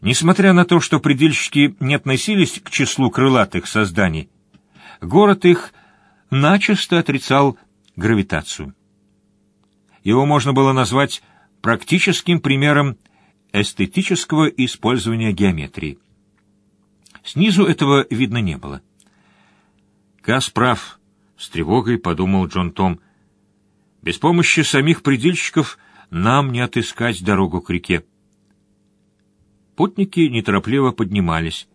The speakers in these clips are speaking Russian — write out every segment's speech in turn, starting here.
Несмотря на то, что предельщики не относились к числу крылатых созданий, город их начисто отрицал гравитацию. Его можно было назвать практическим примером эстетического использования геометрии. Снизу этого видно не было. Кас прав, с тревогой подумал Джон Том. Без помощи самих предельщиков нам не отыскать дорогу к реке. Путники неторопливо поднимались.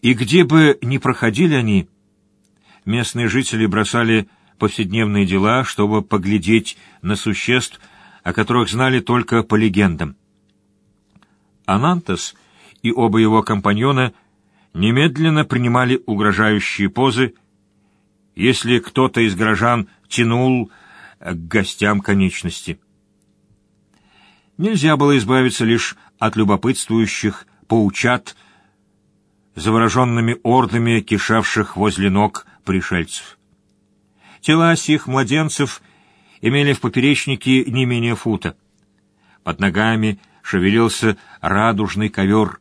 И где бы ни проходили они, местные жители бросали повседневные дела, чтобы поглядеть на существ, о которых знали только по легендам. Анантас и оба его компаньона немедленно принимали угрожающие позы, если кто-то из горожан тянул к гостям конечности. Нельзя было избавиться лишь от любопытствующих паучат, завороженными ордами кишавших возле ног пришельцев. Тела сих младенцев имели в поперечнике не менее фута. Под ногами шевелился радужный ковер.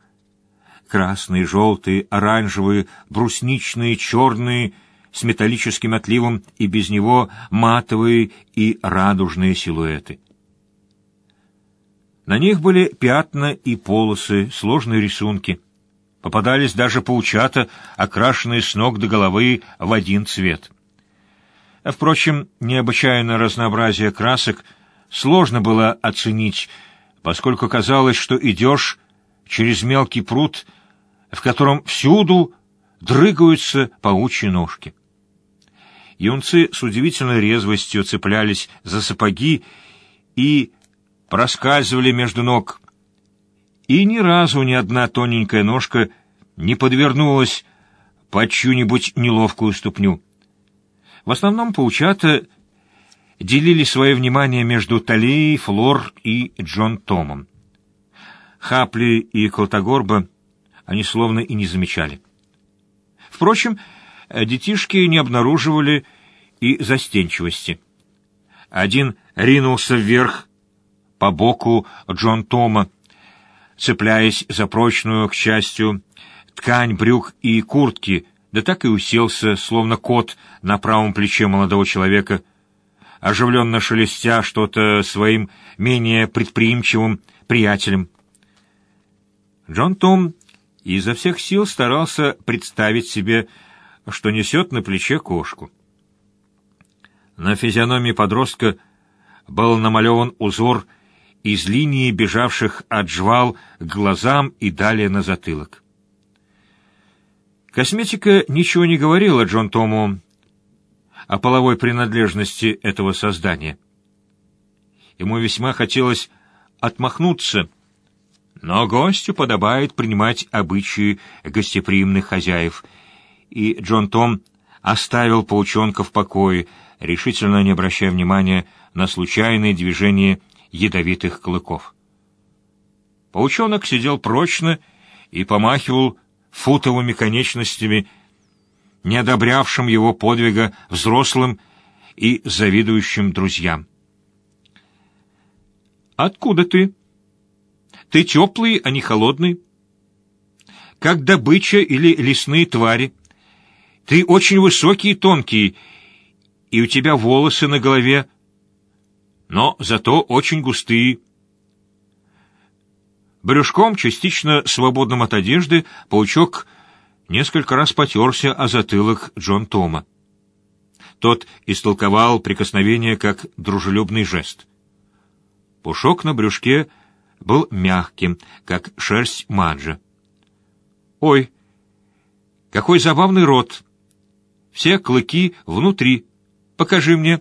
Красные, желтые, оранжевые, брусничные, черные, с металлическим отливом и без него матовые и радужные силуэты. На них были пятна и полосы, сложные рисунки. Попадались даже паучата, окрашенные с ног до головы в один цвет. А, впрочем, необычайное разнообразие красок сложно было оценить, поскольку казалось, что идешь через мелкий пруд, в котором всюду дрыгаются паучьи ножки. Юнцы с удивительной резвостью цеплялись за сапоги и проскальзывали между ног. И ни разу ни одна тоненькая ножка не подвернулась под чью-нибудь неловкую ступню. В основном паучата делили свое внимание между Талией, Флор и Джон Томом. Хапли и Колтогорба они словно и не замечали. Впрочем, детишки не обнаруживали и застенчивости. Один ринулся вверх, по боку Джон Тома, цепляясь за прочную, к счастью, ткань брюк и куртки, да так и уселся, словно кот, на правом плече молодого человека, оживленно шелестя что-то своим менее предприимчивым приятелем. Джон Том изо всех сил старался представить себе, что несет на плече кошку. На физиономии подростка был намалеван узор из линии бежавших от жвал к глазам и далее на затылок. Косметика ничего не говорила Джон Тому о половой принадлежности этого создания. Ему весьма хотелось отмахнуться, но гостю подобает принимать обычаи гостеприимных хозяев, и Джон Том оставил паучонка в покое, решительно не обращая внимания на случайные движения ядовитых клыков. Паучонок сидел прочно и помахивал футовыми конечностями, не одобрявшим его подвига взрослым и завидующим друзьям. «Откуда ты? Ты теплый, а не холодный? Как добыча или лесные твари. Ты очень высокий и тонкий, и у тебя волосы на голове но зато очень густые. Брюшком, частично свободным от одежды, паучок несколько раз потерся о затылок Джон Тома. Тот истолковал прикосновение как дружелюбный жест. Пушок на брюшке был мягким, как шерсть маджа. «Ой, какой забавный рот! Все клыки внутри. Покажи мне!»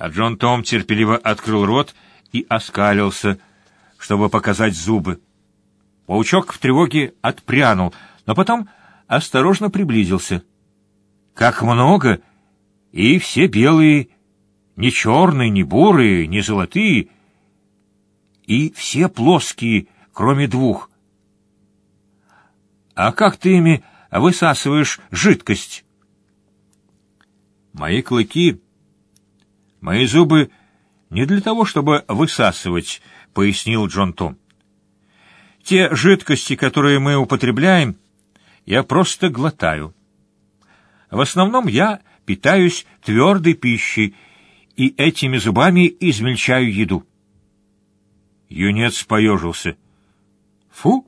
А Джон Том терпеливо открыл рот и оскалился, чтобы показать зубы. Паучок в тревоге отпрянул, но потом осторожно приблизился. Как много! И все белые, не черные, не бурые, не золотые, и все плоские, кроме двух. А как ты ими высасываешь жидкость? Мои клыки «Мои зубы не для того, чтобы высасывать», — пояснил Джон Том. Те жидкости, которые мы употребляем, я просто глотаю. В основном я питаюсь твердой пищей и этими зубами измельчаю еду. Юнец поежился. Фу,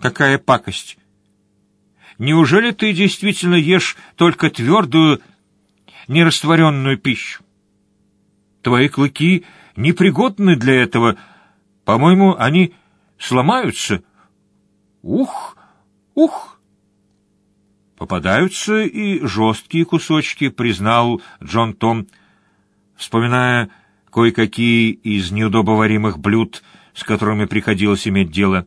какая пакость! Неужели ты действительно ешь только твердую, нерастворенную пищу? Твои клыки непригодны для этого. По-моему, они сломаются. Ух, ух! Попадаются и жесткие кусочки, признал Джон Том, вспоминая кое-какие из неудобоваримых блюд, с которыми приходилось иметь дело.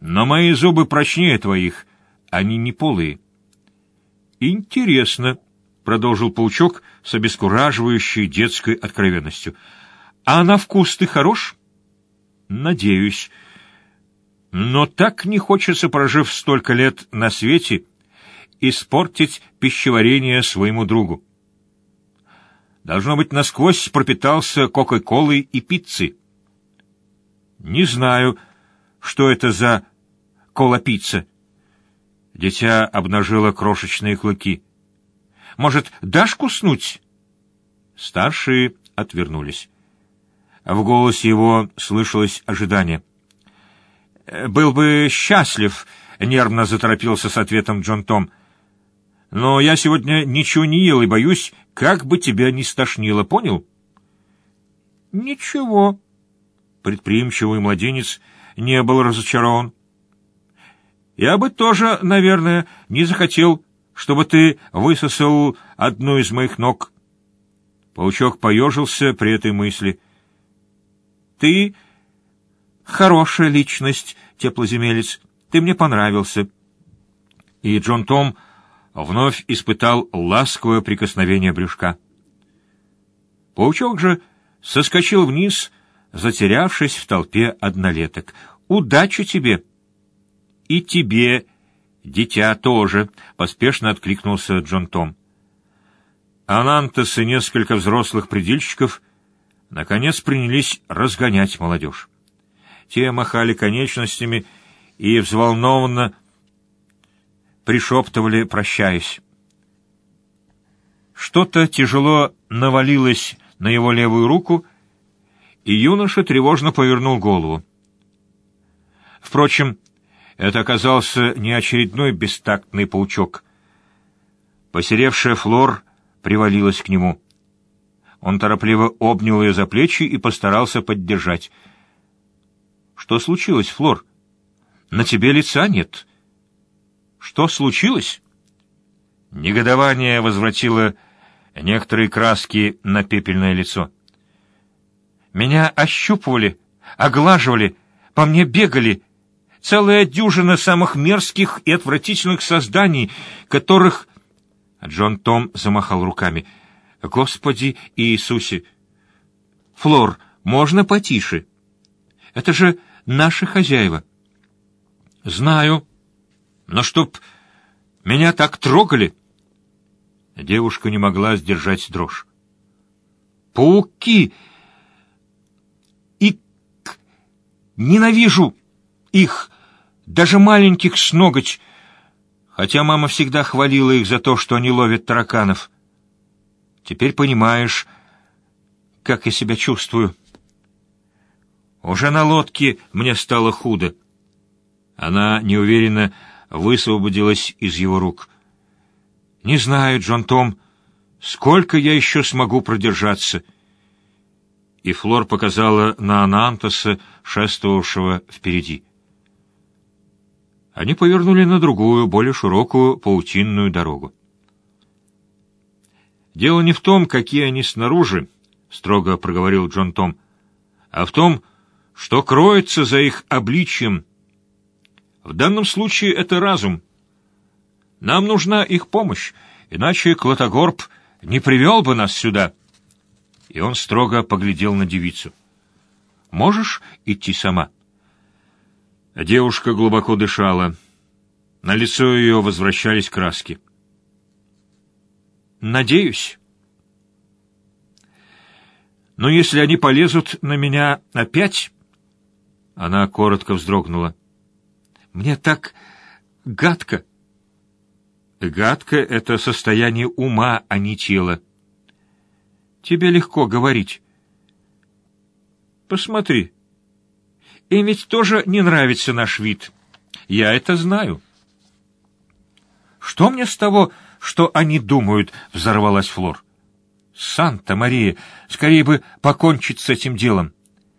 Но мои зубы прочнее твоих, они не полые. Интересно, — продолжил паучок с обескураживающей детской откровенностью. А на вкус ты хорош? Надеюсь. Но так не хочется, прожив столько лет на свете, испортить пищеварение своему другу. Должно быть, насквозь пропитался кока-колой и пиццей. Не знаю, что это за кола-пицца. Дитя обнажило крошечные клыки. Может, дашь куснуть? Старшие отвернулись. В голосе его слышалось ожидание. «Был бы счастлив», — нервно заторопился с ответом Джон Том. «Но я сегодня ничего не ел и боюсь, как бы тебя не стошнило, понял?» «Ничего», — предприимчивый младенец не был разочарован. «Я бы тоже, наверное, не захотел, чтобы ты высосал одну из моих ног». Паучок поежился при этой мысли. «Ты хорошая личность, теплоземелец. Ты мне понравился». И Джон Том вновь испытал ласковое прикосновение брюшка. Паучок же соскочил вниз, затерявшись в толпе однолеток. «Удачи тебе!» «И тебе, дитя, тоже!» — поспешно откликнулся Джон Том. Анантас и несколько взрослых предельщиков наконец принялись разгонять молодежь. Те махали конечностями и взволнованно пришептывали, прощаясь. Что-то тяжело навалилось на его левую руку, и юноша тревожно повернул голову. Впрочем, это оказался не очередной бестактный паучок. Посеревшая Флор привалилась к нему. Он торопливо обнял ее за плечи и постарался поддержать. «Что случилось, Флор? На тебе лица нет». «Что случилось?» Негодование возвратило некоторые краски на пепельное лицо. «Меня ощупывали, оглаживали, по мне бегали, целая дюжина самых мерзких и отвратительных созданий, которых...» Джон Том замахал руками. «Господи Иисусе! Флор, можно потише? Это же наши хозяева!» «Знаю, но чтоб меня так трогали...» Девушка не могла сдержать дрожь. «Пауки! И ненавижу их!» Даже маленьких с ноготь, хотя мама всегда хвалила их за то, что они ловят тараканов. Теперь понимаешь, как я себя чувствую. Уже на лодке мне стало худо. Она неуверенно высвободилась из его рук. «Не знаю, Джон Том, сколько я еще смогу продержаться?» И Флор показала на Анантоса, шествовавшего впереди. Они повернули на другую, более широкую паутинную дорогу. «Дело не в том, какие они снаружи», — строго проговорил Джон Том, «а в том, что кроется за их обличием. В данном случае это разум. Нам нужна их помощь, иначе Клотогорб не привел бы нас сюда». И он строго поглядел на девицу. «Можешь идти сама?» Девушка глубоко дышала. На лицо ее возвращались краски. «Надеюсь. Но если они полезут на меня опять, Она коротко вздрогнула. «Мне так гадко!» «Гадко — это состояние ума, а не тела. Тебе легко говорить. Посмотри. Им ведь тоже не нравится наш вид. Я это знаю». «Что мне с того, что они думают?» — взорвалась Флор. «Санта-Мария! Скорее бы покончить с этим делом!»